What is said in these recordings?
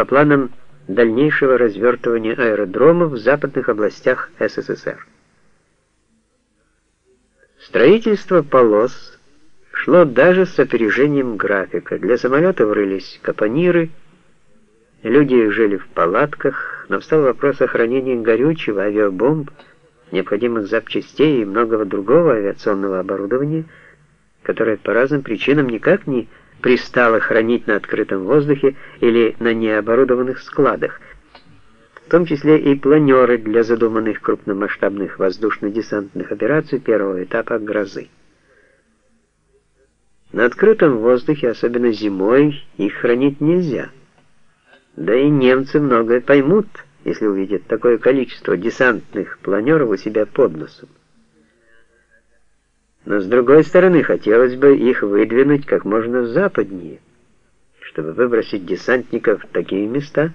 по планам дальнейшего развертывания аэродромов в западных областях СССР. Строительство полос шло даже с опережением графика. Для самолетов рылись капониры, люди жили в палатках, но встал вопрос о хранении горючего, авиабомб, необходимых запчастей и многого другого авиационного оборудования, которое по разным причинам никак не пристало хранить на открытом воздухе или на необорудованных складах, в том числе и планеры для задуманных крупномасштабных воздушно-десантных операций первого этапа «Грозы». На открытом воздухе, особенно зимой, их хранить нельзя. Да и немцы многое поймут, если увидят такое количество десантных планеров у себя под носом. Но с другой стороны, хотелось бы их выдвинуть как можно западнее, чтобы выбросить десантников в такие места,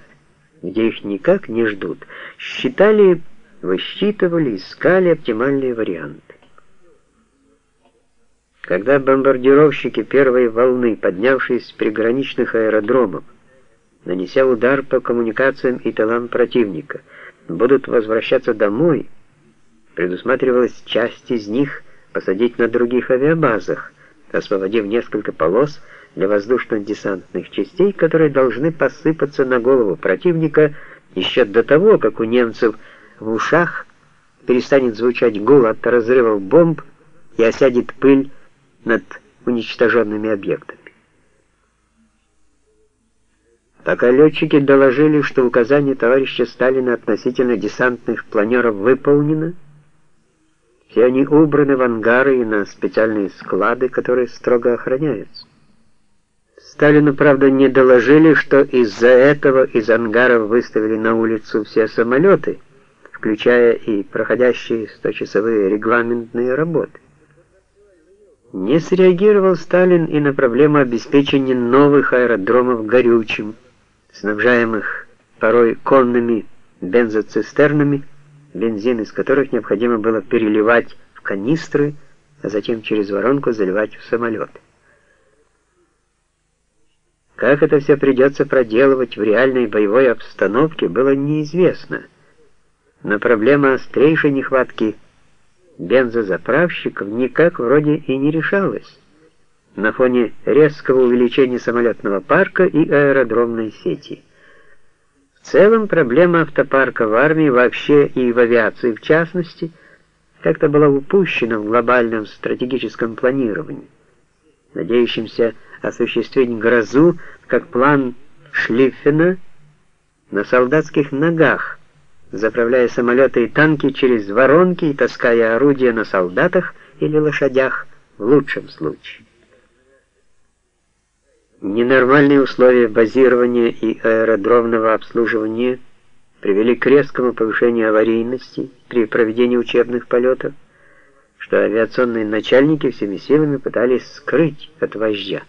где их никак не ждут. Считали, высчитывали, искали оптимальные варианты. Когда бомбардировщики первой волны, поднявшись с приграничных аэродромов, нанеся удар по коммуникациям и тылам противника, будут возвращаться домой, предусматривалась часть из них посадить на других авиабазах, освободив несколько полос для воздушно-десантных частей, которые должны посыпаться на голову противника еще до того, как у немцев в ушах перестанет звучать гул от разрывов бомб и осядет пыль над уничтоженными объектами. Пока летчики доложили, что указание товарища Сталина относительно десантных планеров выполнено, все они убраны в ангары и на специальные склады, которые строго охраняются. Сталину, правда, не доложили, что из-за этого из ангаров выставили на улицу все самолеты, включая и проходящие 100-часовые регламентные работы. Не среагировал Сталин и на проблему обеспечения новых аэродромов горючим, снабжаемых порой конными бензоцистернами, бензин из которых необходимо было переливать в канистры, а затем через воронку заливать в самолет. Как это все придется проделывать в реальной боевой обстановке, было неизвестно. Но проблема острейшей нехватки бензозаправщиков никак вроде и не решалась на фоне резкого увеличения самолетного парка и аэродромной сети. В целом проблема автопарка в армии вообще и в авиации в частности как-то была упущена в глобальном стратегическом планировании, надеющимся осуществить грозу как план Шлиффена на солдатских ногах, заправляя самолеты и танки через воронки и таская орудия на солдатах или лошадях в лучшем случае. Ненормальные условия базирования и аэродромного обслуживания привели к резкому повышению аварийности при проведении учебных полетов, что авиационные начальники всеми силами пытались скрыть от вождя.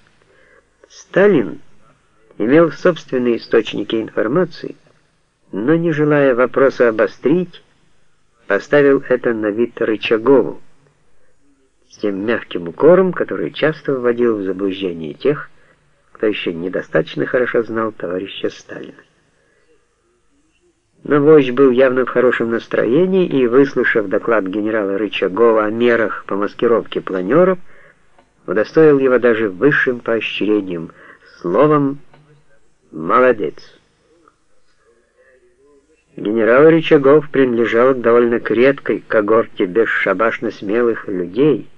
Сталин имел собственные источники информации, но не желая вопроса обострить, поставил это на вид Рычагову, с тем мягким укором, который часто вводил в заблуждение тех, кто еще недостаточно хорошо знал товарища Сталина. Но вождь был явно в хорошем настроении и, выслушав доклад генерала Рычагова о мерах по маскировке планеров, удостоил его даже высшим поощрением, словом «молодец». Генерал Рычагов принадлежал к довольно редкой когорте бесшабашно смелых людей,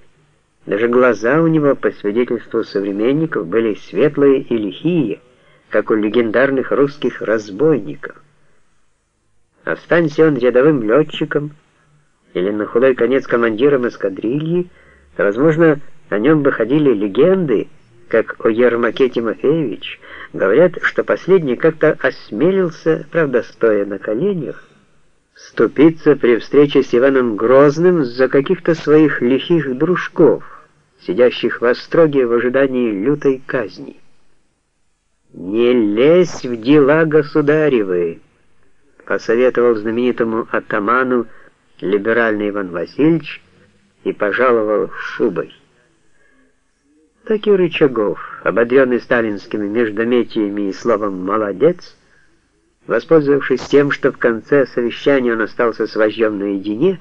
даже глаза у него, по свидетельству современников, были светлые и лихие, как у легендарных русских разбойников. Останься он рядовым летчиком или на худой конец командиром эскадрильи, то, возможно, о нем бы ходили легенды, как о Ермаке Тимофеевич. Говорят, что последний как-то осмелился, правда, стоя на коленях, ступиться при встрече с Иваном Грозным за каких-то своих лихих дружков сидящих в остроге в ожидании лютой казни. «Не лезь в дела государевы», — посоветовал знаменитому атаману либеральный Иван Васильевич и пожаловал шубой. Так и Рычагов, ободренный сталинскими междометиями и словом «молодец», Воспользовавшись тем, что в конце совещания он остался с вождем наедине,